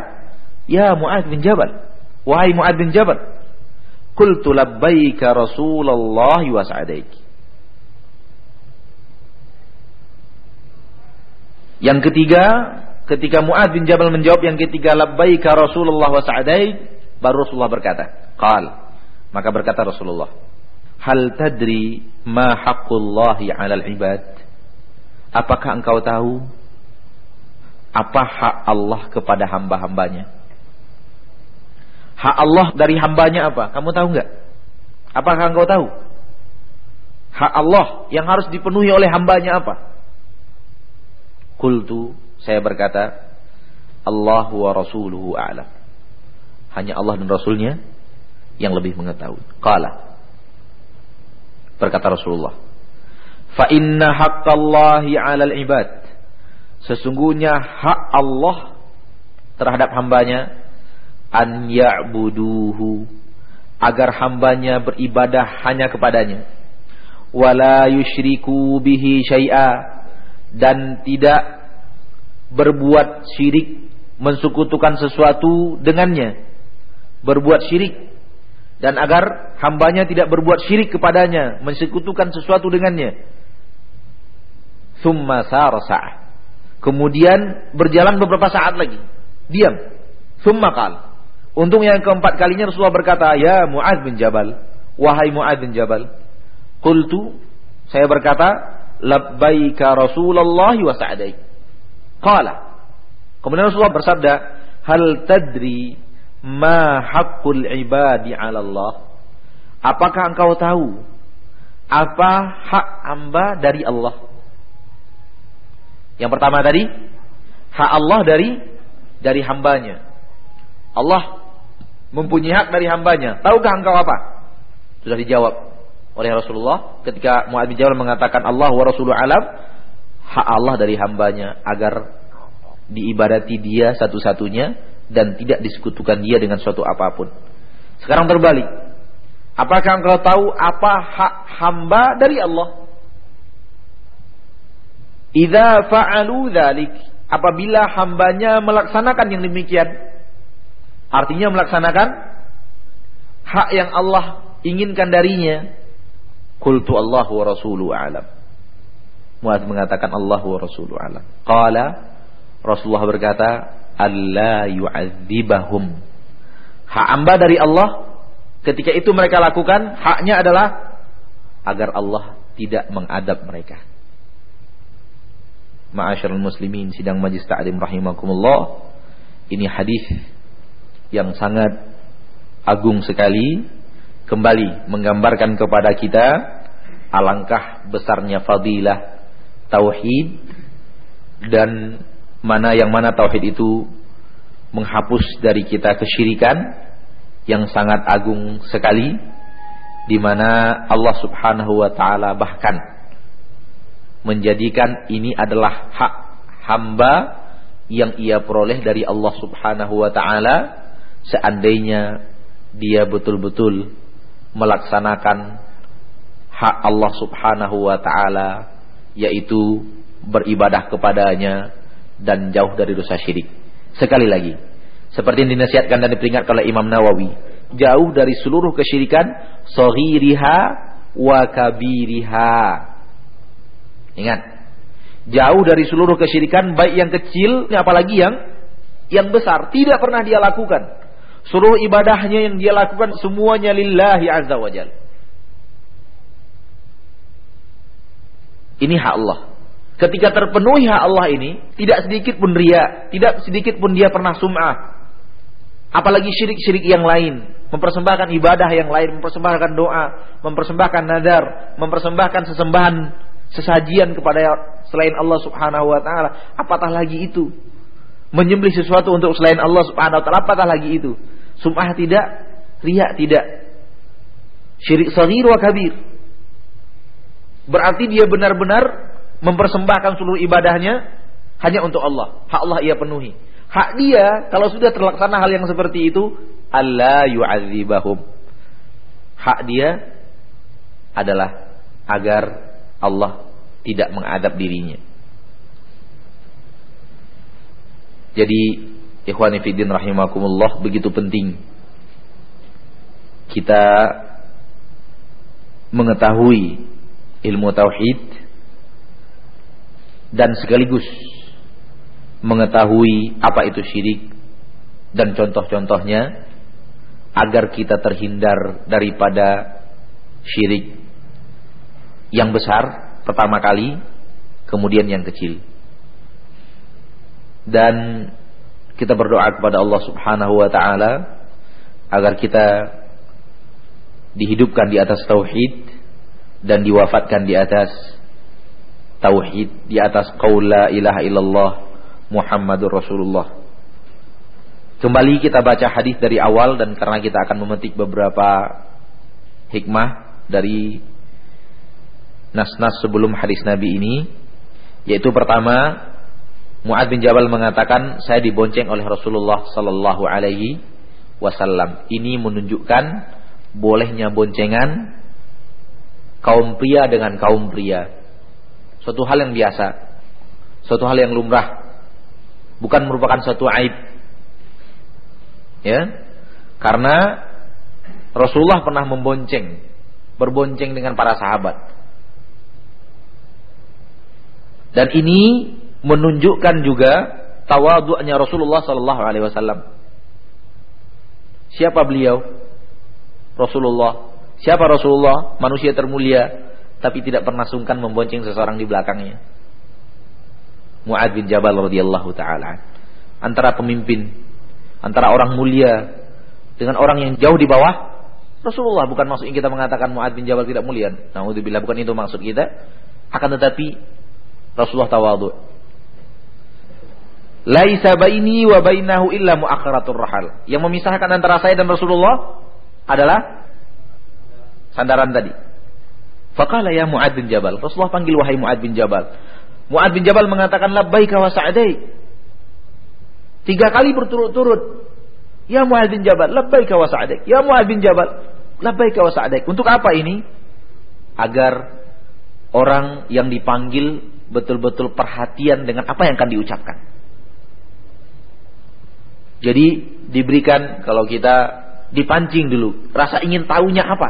"Ya Muaz bin Jabal, wahai Muaz bin Jabal, qultu labbaika Rasulullah wa sa'adaik." Yang ketiga, ketika Mu'ad bin Jabal menjawab yang ketiga labbaika Rasulullah wa sa'adaik, baru Rasulullah berkata, qal. Maka berkata Rasulullah, "Hal tadri ma haqqullahi 'alal ibad?" Apakah engkau tahu apa hak Allah kepada hamba-hambanya? Hak Allah dari hambanya apa? Kamu tahu enggak? Apakah engkau tahu? Hak Allah yang harus dipenuhi oleh hambanya apa? Kultu saya berkata Allah wa rasuluhu a'lam. Hanya Allah dan Rasulnya yang lebih mengetahui. Qala Berkata Rasulullah, "Fa inna haqqallahi 'alal ibad." Sesungguhnya hak Allah terhadap hambanya an ya'buduhu agar hambanya beribadah hanya kepadanya wala yusyriku bihi syai'a dan tidak berbuat syirik mensekutukan sesuatu dengannya berbuat syirik dan agar hambanya tidak berbuat syirik kepadanya, mensekutukan sesuatu dengannya. Thumma sarsa. Kemudian berjalan beberapa saat lagi. Diam. Thumma qal. Untung yang keempat kalinya Rasulullah berkata, "Ya Mu'adz bin Jabal, wahai Mu'adz bin Jabal." Qultu, saya berkata, "Labbaika Rasulullah wa sa'daik." Qala. Kemudian Rasulullah bersabda, "Hal tadri ma haqqul ibadi 'ala Allah? Apakah engkau tahu apa hak hamba dari Allah? Yang pertama tadi hak Allah dari dari hambanya. Allah mempunyai hak dari hambanya. Tahukah engkau apa? Sudah dijawab oleh Rasulullah ketika Mu'adz bin Jabal mengatakan Allah wa Rasuluhu alam hak Allah dari hambanya agar diibadati dia satu-satunya dan tidak disekutukan dia dengan suatu apa pun. Sekarang terbalik. Apakah engkau tahu apa hak hamba dari Allah? Idza fa'alu dzalik, apabila hambanya melaksanakan yang demikian, artinya melaksanakan hak yang Allah inginkan darinya, qultu Allah wa rasuluhu alam. Muaz mengatakan Allah wa rasuluhu alam. Qala Rasulullah berkata, alla yu'adzibahum. Hak amba dari Allah ketika itu mereka lakukan haknya adalah agar Allah tidak mengadab mereka. Ma'asyiral muslimin sidang majlis ta'lim rahimakumullah. Ini hadis yang sangat agung sekali kembali menggambarkan kepada kita alangkah besarnya fadilah tauhid dan mana yang mana tauhid itu menghapus dari kita kesyirikan yang sangat agung sekali di mana Allah Subhanahu wa taala bahkan menjadikan ini adalah hak hamba yang ia peroleh dari Allah Subhanahu wa taala seandainya dia betul-betul melaksanakan hak Allah Subhanahu wa taala yaitu beribadah kepadanya dan jauh dari dosa syirik. Sekali lagi, seperti yang dinasihatkan dan diperingatkan oleh Imam Nawawi, jauh dari seluruh kesyirikan, sohiriha wa kabiriha. Ingat, jauh dari seluruh kesyirikan, baik yang kecil, apalagi yang yang besar, tidak pernah dia lakukan. Seluruh ibadahnya yang dia lakukan semuanya lillahi azza wajal. Ini hak Allah. Ketika terpenuhi hak Allah ini, tidak sedikit pun ria, tidak sedikit pun dia pernah sum'ah. Apalagi syirik-syirik yang lain, mempersembahkan ibadah yang lain, mempersembahkan doa, mempersembahkan nadar, mempersembahkan sesembahan, sesajian kepada selain Allah Subhanahu wa taala. Apatah lagi itu? Menyembelih sesuatu untuk selain Allah Subhanahu wa taala, apatah lagi itu? Sum'ah tidak, ria tidak. Syirik saghir wa kabir. Berarti dia benar-benar mempersembahkan seluruh ibadahnya hanya untuk Allah. Hak Allah ia penuhi. Hak dia kalau sudah terlaksana hal yang seperti itu, Allah yu'adzibahum. Hak dia adalah agar Allah tidak mengadab dirinya. Jadi ikhwani fiddin rahimakumullah begitu penting kita mengetahui ilmu tauhid dan sekaligus mengetahui apa itu syirik dan contoh-contohnya agar kita terhindar daripada syirik yang besar pertama kali kemudian yang kecil dan kita berdoa kepada Allah Subhanahu wa taala agar kita dihidupkan di atas tauhid dan diwafatkan di atas tauhid di atas qaul la ilaha illallah Muhammadur Rasulullah. Kembali kita baca hadis dari awal dan karena kita akan memetik beberapa hikmah dari nas-nas sebelum hadis Nabi ini yaitu pertama Muad bin Jabal mengatakan saya dibonceng oleh Rasulullah sallallahu alaihi wasallam. Ini menunjukkan bolehnya boncengan kaum pria dengan kaum pria. Suatu hal yang biasa. Suatu hal yang lumrah. Bukan merupakan suatu aib. Ya. Karena Rasulullah pernah membonceng, berbonceng dengan para sahabat. Dan ini menunjukkan juga tawadhu'nya Rasulullah sallallahu alaihi wasallam. Siapa beliau? Rasulullah. Siapa Rasulullah? Manusia termulia tapi tidak pernah sungkan membonceng seseorang di belakangnya. Mu'ad bin Jabal radhiyallahu taala. Antara pemimpin, antara orang mulia dengan orang yang jauh di bawah Rasulullah bukan maksudnya kita mengatakan Mu'ad bin Jabal tidak mulia. Nauzubillah bukan itu maksud kita. Akan tetapi Rasulullah tawadhu. Laisa baini wa bainahu illa muakharatur rahal. Yang memisahkan antara saya dan Rasulullah adalah sandaran tadi. Faqala ya Mu'ad bin Jabal. Rasulullah panggil wahai Mu'ad bin Jabal. Mu'ad bin Jabal mengatakan labbaika wa sa'daik. Tiga kali berturut-turut. Ya Mu'ad bin Jabal, labbaika wa sa'daik. Ya Mu'ad bin Jabal, labbaika wa sa'daik. Untuk apa ini? Agar orang yang dipanggil betul-betul perhatian dengan apa yang akan diucapkan. Jadi diberikan kalau kita dipancing dulu, rasa ingin tahunya apa.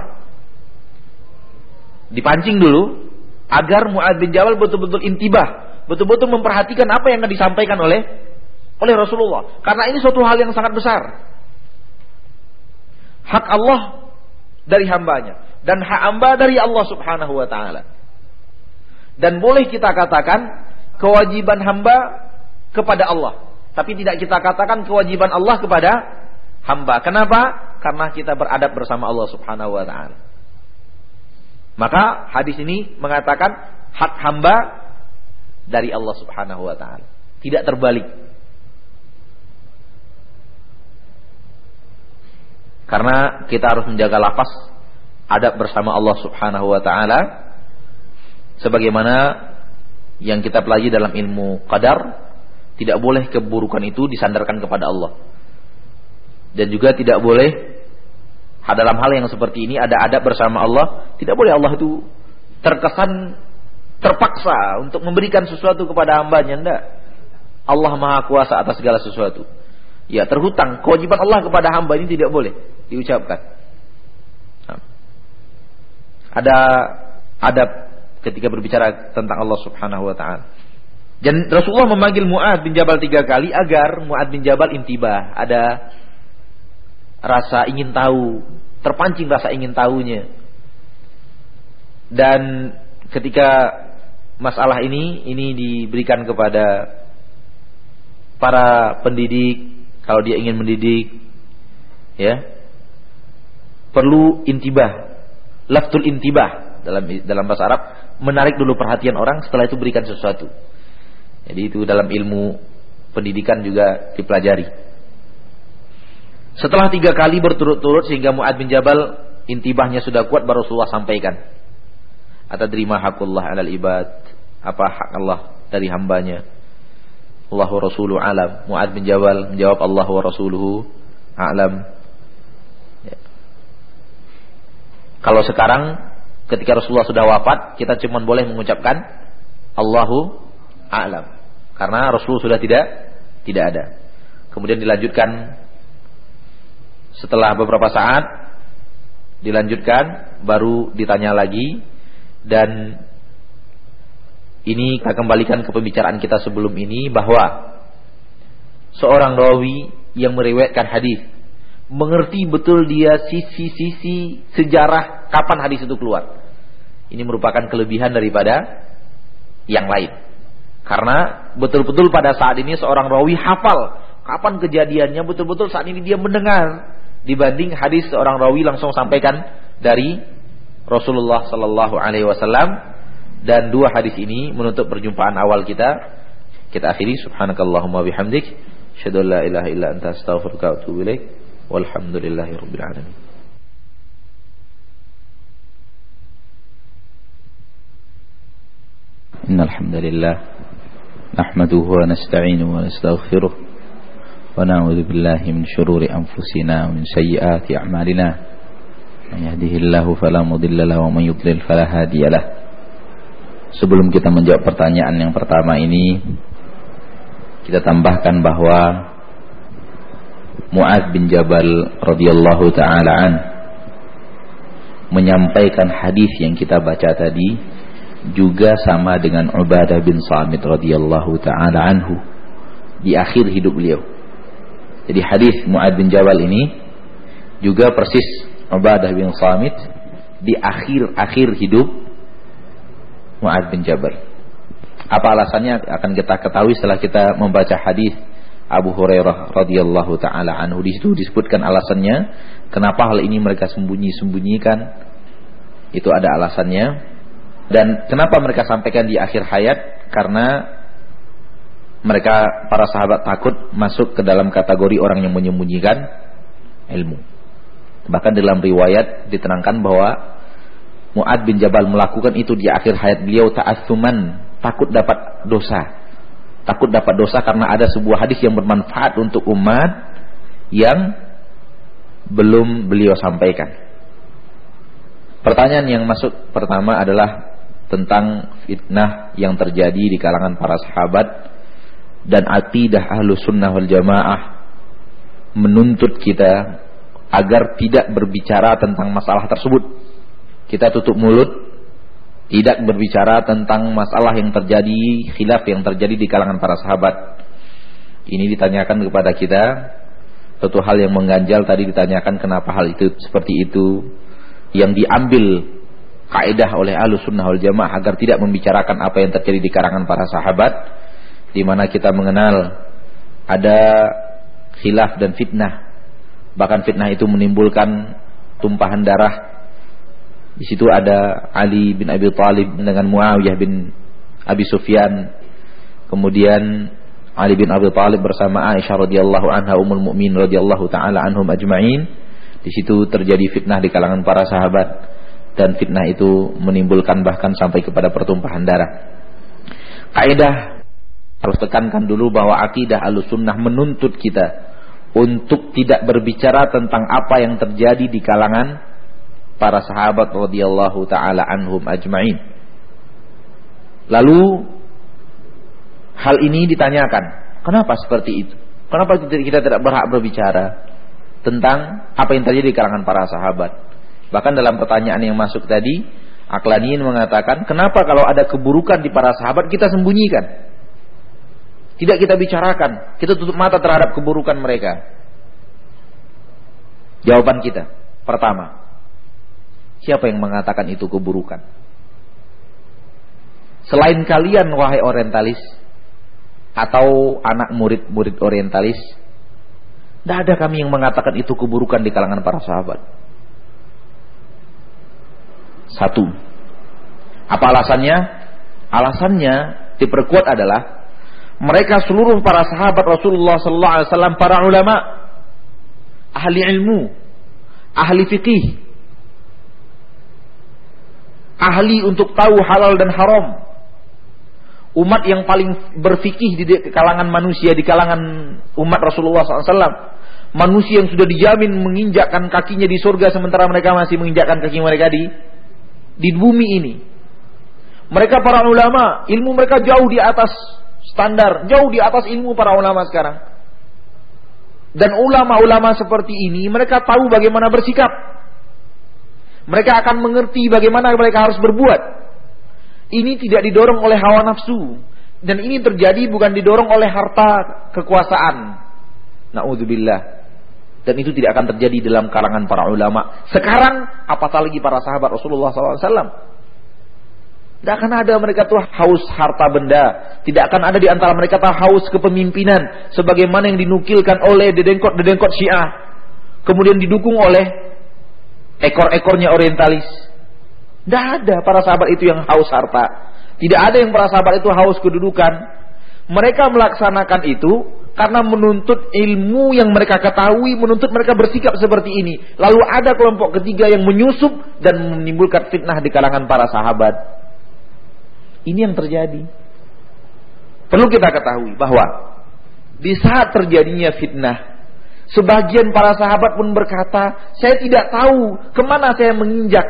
Dipancing dulu agar Mu'ad bin Jabal betul-betul intibah, betul-betul memperhatikan apa yang akan disampaikan oleh oleh Rasulullah. Karena ini suatu hal yang sangat besar. Hak Allah dari hambanya dan hak hamba dari Allah Subhanahu wa taala. Dan boleh kita katakan kewajiban hamba kepada Allah, tapi tidak kita katakan kewajiban Allah kepada hamba. Kenapa? Karena kita beradab bersama Allah Subhanahu wa taala. Maka hadis ini mengatakan hak hamba dari Allah Subhanahu wa taala. Tidak terbalik. Karena kita harus menjaga lapas adab bersama Allah Subhanahu wa taala sebagaimana yang kita pelajari dalam ilmu qadar tidak boleh keburukan itu disandarkan kepada Allah. Dan juga tidak boleh dalam hal yang seperti ini ada adab bersama Allah, tidak boleh Allah itu terkesan terpaksa untuk memberikan sesuatu kepada hambanya, enggak. Allah Maha Kuasa atas segala sesuatu. Ya, terhutang kewajiban Allah kepada hamba ini tidak boleh diucapkan. Ada adab ketika berbicara tentang Allah Subhanahu wa taala. Dan Rasulullah memanggil Mu'ad bin Jabal tiga kali agar Mu'ad bin Jabal intibah. Ada rasa ingin tahu, terpancing rasa ingin tahunya. Dan ketika masalah ini ini diberikan kepada para pendidik kalau dia ingin mendidik ya perlu intibah laftul intibah dalam dalam bahasa Arab menarik dulu perhatian orang setelah itu berikan sesuatu jadi itu dalam ilmu pendidikan juga dipelajari setelah tiga kali berturut-turut sehingga Mu'ad bin Jabal intibahnya sudah kuat baru Rasulullah sampaikan. Atadrima hakullah alal ibad. Apa hak Allah dari hambanya. Allah wa Rasuluhu alam. Mu'ad bin Jabal menjawab Allah Rasuluhu alam. Ya. Kalau sekarang ketika Rasulullah sudah wafat, kita cuma boleh mengucapkan Allahu alam. Karena Rasulullah sudah tidak tidak ada. Kemudian dilanjutkan setelah beberapa saat dilanjutkan baru ditanya lagi dan ini kita kembalikan ke pembicaraan kita sebelum ini bahwa seorang rawi yang meriwayatkan hadis mengerti betul dia sisi-sisi sejarah kapan hadis itu keluar. Ini merupakan kelebihan daripada yang lain. Karena betul-betul pada saat ini seorang rawi hafal kapan kejadiannya betul-betul saat ini dia mendengar dibanding hadis seorang rawi langsung sampaikan dari Rasulullah sallallahu alaihi wasallam dan dua hadis ini menutup perjumpaan awal kita. Kita akhiri subhanakallahumma bihamdik asyhadu la ilaha illa anta astaghfiruka wa atubu ilaik walhamdulillahirabbil alamin. إن الحمد لله نحمده ونستعينه ونستغفره ونعوذ بالله من شرور أنفسنا ومن سيئات أعمالنا من يهده الله فلا مضل له ومن يضلل فلا هادي له Sebelum kita menjawab pertanyaan yang pertama ini Kita tambahkan bahwa Mu'ad bin Jabal radhiyallahu taala an menyampaikan hadis yang kita baca tadi juga sama dengan Ubadah bin Samit radhiyallahu taala anhu di akhir hidup beliau. Jadi hadis Mu'ad bin Jabal ini juga persis Ubadah bin Samit di akhir-akhir hidup Mu'ad bin Jabal. Apa alasannya akan kita ketahui setelah kita membaca hadis Abu Hurairah radhiyallahu taala anhu di situ disebutkan alasannya kenapa hal ini mereka sembunyi-sembunyikan. Itu ada alasannya. Dan kenapa mereka sampaikan di akhir hayat? Karena mereka para sahabat takut masuk ke dalam kategori orang yang menyembunyikan ilmu. Bahkan dalam riwayat diterangkan bahwa Mu'ad bin Jabal melakukan itu di akhir hayat beliau ta'assuman, takut dapat dosa. Takut dapat dosa karena ada sebuah hadis yang bermanfaat untuk umat yang belum beliau sampaikan. Pertanyaan yang masuk pertama adalah tentang fitnah yang terjadi di kalangan para sahabat dan akidah ahlu sunnah wal jamaah menuntut kita agar tidak berbicara tentang masalah tersebut. Kita tutup mulut, tidak berbicara tentang masalah yang terjadi, khilaf yang terjadi di kalangan para sahabat. Ini ditanyakan kepada kita, satu hal yang mengganjal tadi ditanyakan kenapa hal itu seperti itu, yang diambil kaidah oleh ahlu sunnah wal jamaah agar tidak membicarakan apa yang terjadi di kalangan para sahabat di mana kita mengenal ada khilaf dan fitnah. Bahkan fitnah itu menimbulkan tumpahan darah. Di situ ada Ali bin Abi Thalib dengan Muawiyah bin Abi Sufyan. Kemudian Ali bin Abi Thalib bersama Aisyah radhiyallahu anha ummul mukmin radhiyallahu taala anhum ajma'in. Di situ terjadi fitnah di kalangan para sahabat dan fitnah itu menimbulkan bahkan sampai kepada pertumpahan darah. Kaidah harus tekankan dulu bahwa akidah sunnah menuntut kita untuk tidak berbicara tentang apa yang terjadi di kalangan para sahabat radhiyallahu taala anhum ajmain. Lalu hal ini ditanyakan, kenapa seperti itu? Kenapa kita tidak berhak berbicara tentang apa yang terjadi di kalangan para sahabat? Bahkan dalam pertanyaan yang masuk tadi, Aklanin mengatakan, kenapa kalau ada keburukan di para sahabat kita sembunyikan? Tidak kita bicarakan. Kita tutup mata terhadap keburukan mereka. Jawaban kita. Pertama. Siapa yang mengatakan itu keburukan? Selain kalian wahai orientalis. Atau anak murid-murid orientalis. Tidak ada kami yang mengatakan itu keburukan di kalangan para sahabat. Satu. Apa alasannya? Alasannya diperkuat adalah mereka seluruh para sahabat Rasulullah sallallahu alaihi wasallam para ulama ahli ilmu ahli fikih ahli untuk tahu halal dan haram umat yang paling berfikih di kalangan manusia di kalangan umat Rasulullah SAW manusia yang sudah dijamin menginjakkan kakinya di surga sementara mereka masih menginjakkan kaki mereka di di bumi ini mereka para ulama ilmu mereka jauh di atas standar, jauh di atas ilmu para ulama sekarang. Dan ulama-ulama seperti ini mereka tahu bagaimana bersikap. Mereka akan mengerti bagaimana mereka harus berbuat. Ini tidak didorong oleh hawa nafsu dan ini terjadi bukan didorong oleh harta kekuasaan. Nauzubillah. Dan itu tidak akan terjadi dalam kalangan para ulama. Sekarang apatah lagi para sahabat Rasulullah SAW. Tidak akan ada mereka tuh haus harta benda. Tidak akan ada di antara mereka tuh haus kepemimpinan. Sebagaimana yang dinukilkan oleh dedengkot-dedengkot syiah. Kemudian didukung oleh ekor-ekornya orientalis. Tidak ada para sahabat itu yang haus harta. Tidak ada yang para sahabat itu haus kedudukan. Mereka melaksanakan itu karena menuntut ilmu yang mereka ketahui, menuntut mereka bersikap seperti ini. Lalu ada kelompok ketiga yang menyusup dan menimbulkan fitnah di kalangan para sahabat. Ini yang terjadi. Perlu kita ketahui bahwa di saat terjadinya fitnah, sebagian para sahabat pun berkata, saya tidak tahu ke mana saya menginjak.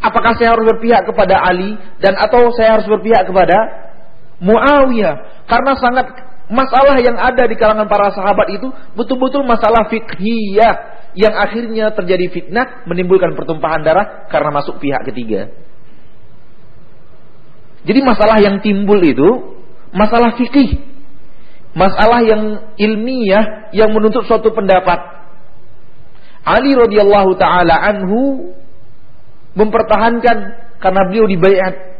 Apakah saya harus berpihak kepada Ali dan atau saya harus berpihak kepada Muawiyah? Karena sangat masalah yang ada di kalangan para sahabat itu betul-betul masalah fikhiyah yang akhirnya terjadi fitnah menimbulkan pertumpahan darah karena masuk pihak ketiga. Jadi masalah yang timbul itu masalah fikih. Masalah yang ilmiah yang menuntut suatu pendapat. Ali radhiyallahu taala anhu mempertahankan karena beliau dibayat.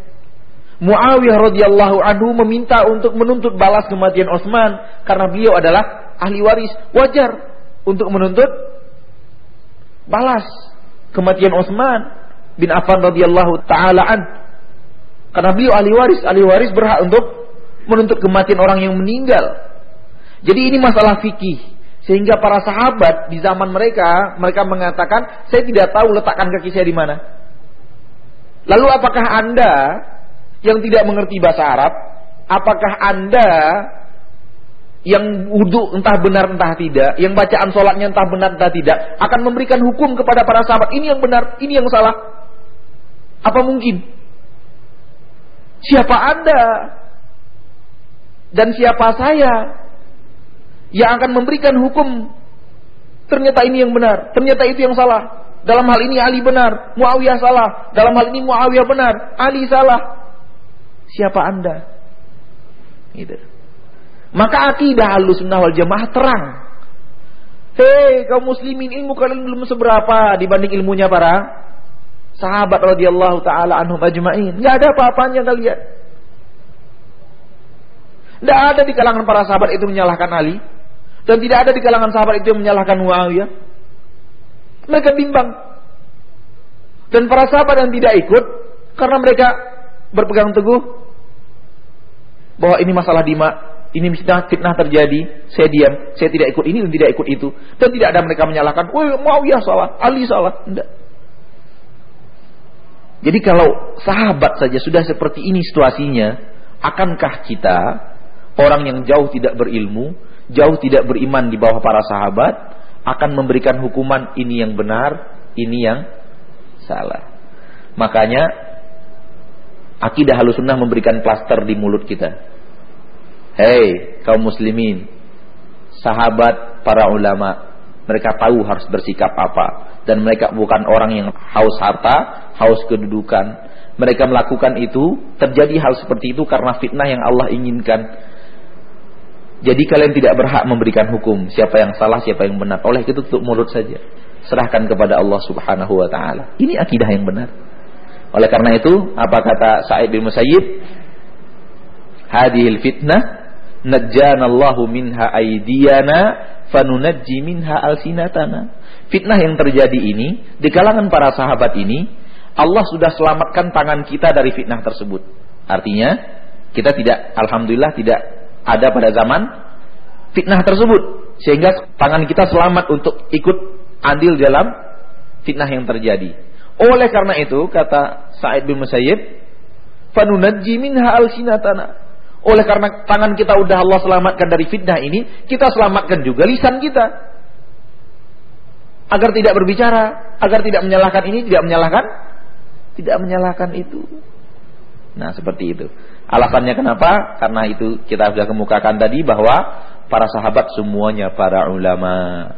Muawiyah radhiyallahu anhu meminta untuk menuntut balas kematian Utsman karena beliau adalah ahli waris. Wajar untuk menuntut balas kematian Utsman bin Affan radhiyallahu taala an. Karena beliau ahli waris, ahli waris berhak untuk menuntut kematian orang yang meninggal. Jadi ini masalah fikih. Sehingga para sahabat di zaman mereka, mereka mengatakan, saya tidak tahu letakkan kaki saya di mana. Lalu apakah Anda yang tidak mengerti bahasa Arab, apakah Anda yang wudhu entah benar entah tidak, yang bacaan sholatnya entah benar entah tidak, akan memberikan hukum kepada para sahabat. Ini yang benar, ini yang salah. Apa mungkin? Siapa Anda? Dan siapa saya yang akan memberikan hukum? Ternyata ini yang benar, ternyata itu yang salah. Dalam hal ini Ali benar, Muawiyah salah. Dalam hal ini Muawiyah benar, Ali salah siapa Anda. Gitu. Maka akidah halus sunnah wal jamaah terang. Hei kaum muslimin ilmu kalian belum seberapa dibanding ilmunya para sahabat radhiyallahu taala anhum ajmain. Enggak ada apa-apanya kalian. Tidak ada di kalangan para sahabat itu menyalahkan Ali dan tidak ada di kalangan sahabat itu yang menyalahkan Muawiyah. Mereka bimbang. Dan para sahabat yang tidak ikut karena mereka berpegang teguh bahwa ini masalah dima, ini fitnah, fitnah terjadi, saya diam, saya tidak ikut ini dan tidak ikut itu. Dan tidak ada mereka menyalahkan, "Woi, Muawiyah salah, Ali salah." Tidak. Jadi kalau sahabat saja sudah seperti ini situasinya, akankah kita orang yang jauh tidak berilmu, jauh tidak beriman di bawah para sahabat akan memberikan hukuman ini yang benar, ini yang salah. Makanya Akidah halusunnah memberikan plaster di mulut kita. Hei kaum muslimin, sahabat para ulama, mereka tahu harus bersikap apa. Dan mereka bukan orang yang haus harta, haus kedudukan. Mereka melakukan itu, terjadi hal seperti itu karena fitnah yang Allah inginkan. Jadi kalian tidak berhak memberikan hukum siapa yang salah, siapa yang benar. Oleh itu tutup mulut saja. Serahkan kepada Allah Subhanahu wa taala. Ini akidah yang benar. Oleh karena itu, apa kata Sa'id bin Musayyib? Hadihil fitnah najjanallahu minha aydiyana fanunajji minha alsinatana. Fitnah yang terjadi ini di kalangan para sahabat ini Allah sudah selamatkan tangan kita dari fitnah tersebut. Artinya kita tidak alhamdulillah tidak ada pada zaman fitnah tersebut sehingga tangan kita selamat untuk ikut andil dalam fitnah yang terjadi. Oleh karena itu kata Sa'id bin Musayyib, "Fanunajji minha alsinatana." Oleh karena tangan kita udah Allah selamatkan dari fitnah ini, kita selamatkan juga lisan kita. Agar tidak berbicara, agar tidak menyalahkan ini, tidak menyalahkan tidak menyalahkan itu. Nah, seperti itu. Alasannya kenapa? Karena itu kita sudah kemukakan tadi bahwa para sahabat semuanya para ulama,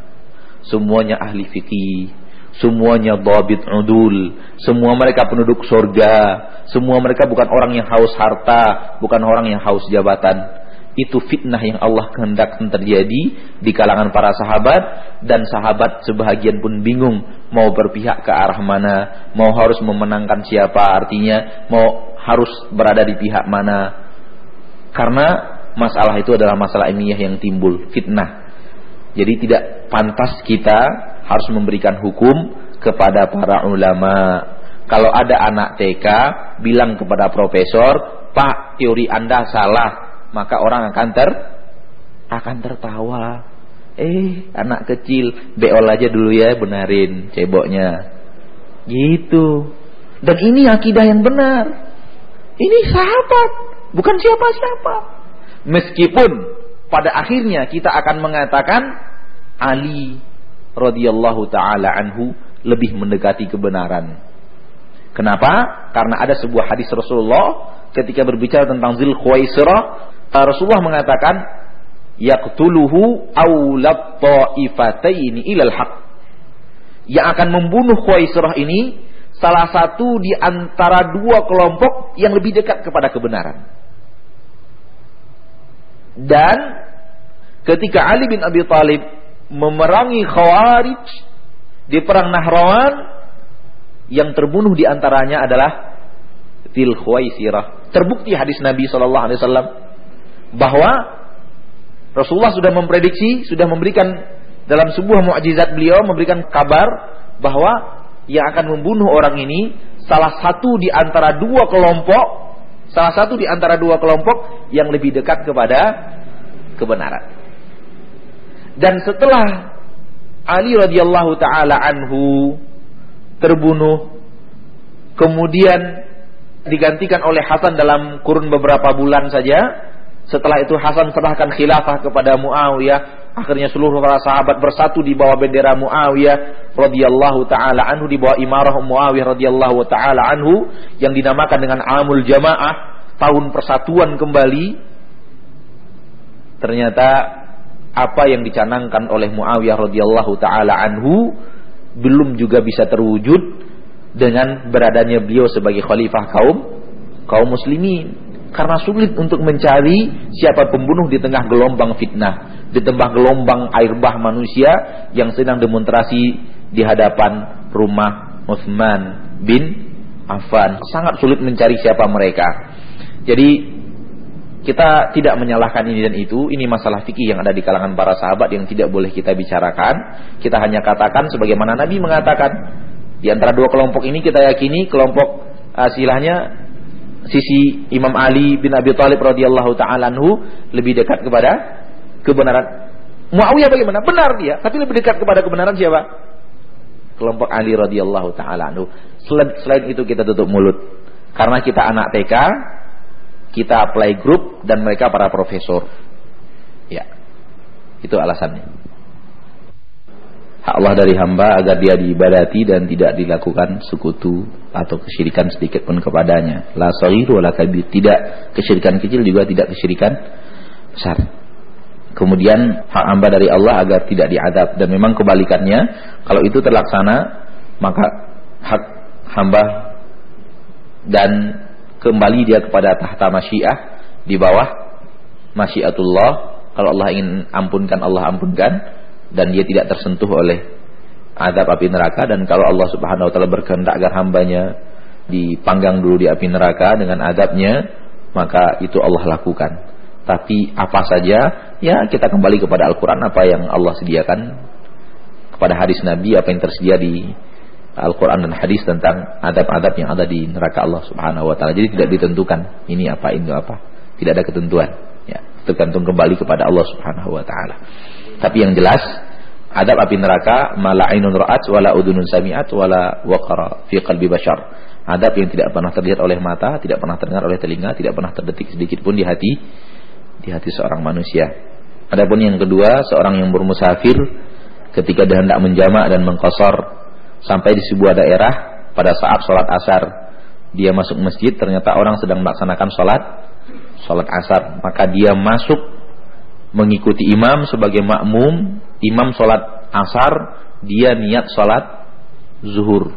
semuanya ahli fikih, Semuanya babit udul. Semua mereka penduduk surga. Semua mereka bukan orang yang haus harta. Bukan orang yang haus jabatan. Itu fitnah yang Allah kehendakkan terjadi di kalangan para sahabat. Dan sahabat sebahagian pun bingung. Mau berpihak ke arah mana. Mau harus memenangkan siapa artinya. Mau harus berada di pihak mana. Karena masalah itu adalah masalah ilmiah yang timbul. Fitnah. Jadi tidak pantas kita harus memberikan hukum kepada para ulama. Kalau ada anak TK bilang kepada profesor, "Pak, teori Anda salah." Maka orang akan ter akan tertawa. Eh, anak kecil, beol aja dulu ya, benarin ceboknya. Gitu. Dan ini akidah yang benar. Ini sahabat, bukan siapa-siapa. Meskipun pada akhirnya kita akan mengatakan Ali radhiyallahu taala anhu lebih mendekati kebenaran. Kenapa? Karena ada sebuah hadis Rasulullah ketika berbicara tentang Zil Khuwaisirah, Rasulullah mengatakan yaqtuluhu awlat ta'ifataini ilal haq. Yang akan membunuh Khuwaisirah ini salah satu di antara dua kelompok yang lebih dekat kepada kebenaran. Dan ketika Ali bin Abi Thalib memerangi Khawarij di perang Nahrawan yang terbunuh di antaranya adalah Fil Khuwaisirah. Terbukti hadis Nabi sallallahu alaihi wasallam bahwa Rasulullah sudah memprediksi, sudah memberikan dalam sebuah mukjizat beliau memberikan kabar bahwa yang akan membunuh orang ini salah satu di antara dua kelompok, salah satu di antara dua kelompok yang lebih dekat kepada kebenaran. Dan setelah Ali radhiyallahu taala anhu terbunuh, kemudian digantikan oleh Hasan dalam kurun beberapa bulan saja, setelah itu Hasan serahkan khilafah kepada Muawiyah. Akhirnya seluruh para sahabat bersatu di bawah bendera Muawiyah radhiyallahu taala anhu di bawah imarah Muawiyah radhiyallahu taala anhu yang dinamakan dengan Amul Jamaah, tahun persatuan kembali. Ternyata apa yang dicanangkan oleh Muawiyah radhiyallahu taala anhu belum juga bisa terwujud dengan beradanya beliau sebagai khalifah kaum kaum muslimin karena sulit untuk mencari siapa pembunuh di tengah gelombang fitnah, di tengah gelombang air bah manusia yang sedang demonstrasi di hadapan rumah Utsman bin Affan. Sangat sulit mencari siapa mereka. Jadi kita tidak menyalahkan ini dan itu, ini masalah fikih yang ada di kalangan para sahabat yang tidak boleh kita bicarakan. Kita hanya katakan sebagaimana Nabi mengatakan, di antara dua kelompok ini kita yakini kelompok asilahnya sisi Imam Ali bin Abi Thalib radhiyallahu taala lebih dekat kepada kebenaran. Muawiyah bagaimana? Benar dia, tapi lebih dekat kepada kebenaran siapa? Kelompok Ali radhiyallahu taala selain itu kita tutup mulut. Karena kita anak TK, kita play group dan mereka para profesor. Ya. Itu alasannya hak Allah dari hamba agar dia diibadati dan tidak dilakukan sekutu atau kesyirikan sedikit pun kepadanya. La saghiru kabir. Tidak kesyirikan kecil juga tidak kesyirikan besar. Kemudian hak hamba dari Allah agar tidak diadab dan memang kebalikannya kalau itu terlaksana maka hak hamba dan kembali dia kepada tahta masyiah di bawah masyiatullah. Kalau Allah ingin ampunkan Allah ampunkan dan dia tidak tersentuh oleh adab api neraka. Dan kalau Allah Subhanahu wa taala berkehendak agar hambanya dipanggang dulu di api neraka dengan adabnya maka itu Allah lakukan. Tapi apa saja ya kita kembali kepada Al-Qur'an apa yang Allah sediakan kepada hadis Nabi apa yang tersedia di Al-Quran dan hadis tentang adab-adab yang ada di neraka Allah subhanahu wa ta'ala. Jadi tidak ditentukan ini apa, ini apa. Tidak ada ketentuan. Ya, tergantung kembali kepada Allah subhanahu wa ta'ala. Tapi yang jelas adab api neraka mala ainun ra'at wala udunun sami'at wala waqara fi qalbi bashar. Adab yang tidak pernah terlihat oleh mata, tidak pernah terdengar oleh telinga, tidak pernah terdetik sedikit pun di hati di hati seorang manusia. Adapun yang kedua, seorang yang bermusafir ketika dia hendak menjamak dan mengkosor sampai di sebuah daerah pada saat sholat asar dia masuk masjid ternyata orang sedang melaksanakan sholat sholat asar maka dia masuk mengikuti imam sebagai makmum, imam sholat asar, dia niat sholat zuhur.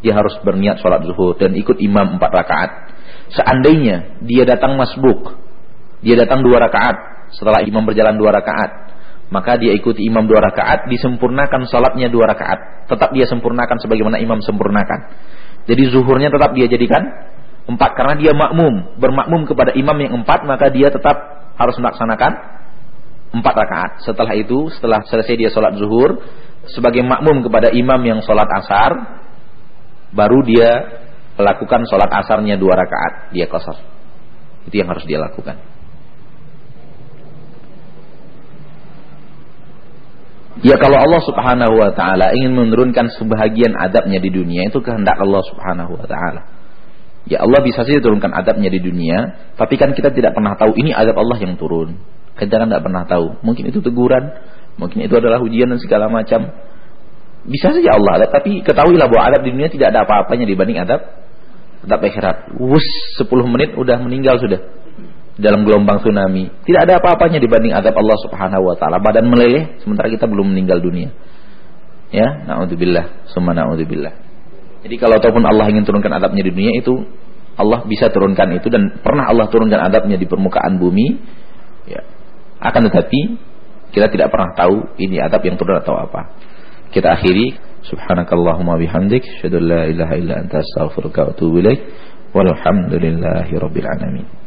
Dia harus berniat sholat zuhur dan ikut imam empat rakaat. Seandainya dia datang masbuk, dia datang dua rakaat setelah imam berjalan dua rakaat, maka dia ikuti imam dua rakaat, disempurnakan sholatnya dua rakaat. Tetap dia sempurnakan sebagaimana imam sempurnakan. Jadi zuhurnya tetap dia jadikan empat karena dia makmum, bermakmum kepada imam yang empat, maka dia tetap harus melaksanakan empat rakaat. Setelah itu, setelah selesai dia sholat zuhur, sebagai makmum kepada imam yang sholat asar, baru dia melakukan sholat asarnya dua rakaat, dia kosor. Itu yang harus dia lakukan. Ya kalau Allah subhanahu wa ta'ala ingin menurunkan sebahagian adabnya di dunia, itu kehendak Allah subhanahu wa ta'ala. Ya Allah bisa saja turunkan adabnya di dunia, tapi kan kita tidak pernah tahu ini adab Allah yang turun. Kita kan tidak pernah tahu. Mungkin itu teguran, mungkin itu adalah ujian dan segala macam. Bisa saja Allah adab, tapi ketahuilah bahwa adab di dunia tidak ada apa-apanya dibanding adab adab akhirat. Wus 10 menit udah meninggal sudah dalam gelombang tsunami. Tidak ada apa-apanya dibanding adab Allah Subhanahu wa taala. Badan meleleh sementara kita belum meninggal dunia. Ya, naudzubillah, summa naudzubillah. Jadi kalau ataupun Allah ingin turunkan adabnya di dunia itu Allah bisa turunkan itu dan pernah Allah turunkan adabnya di permukaan bumi. Ya. Akan tetapi kita tidak pernah tahu ini adab yang turun atau apa. Kita akhiri subhanakallahumma bihamdik asyhadu la ilaha illa anta astaghfiruka wa atubu ilaik alamin.